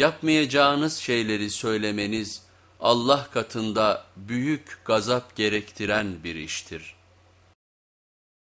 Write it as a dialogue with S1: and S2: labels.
S1: Yapmayacağınız şeyleri söylemeniz Allah katında büyük gazap gerektiren bir iştir.''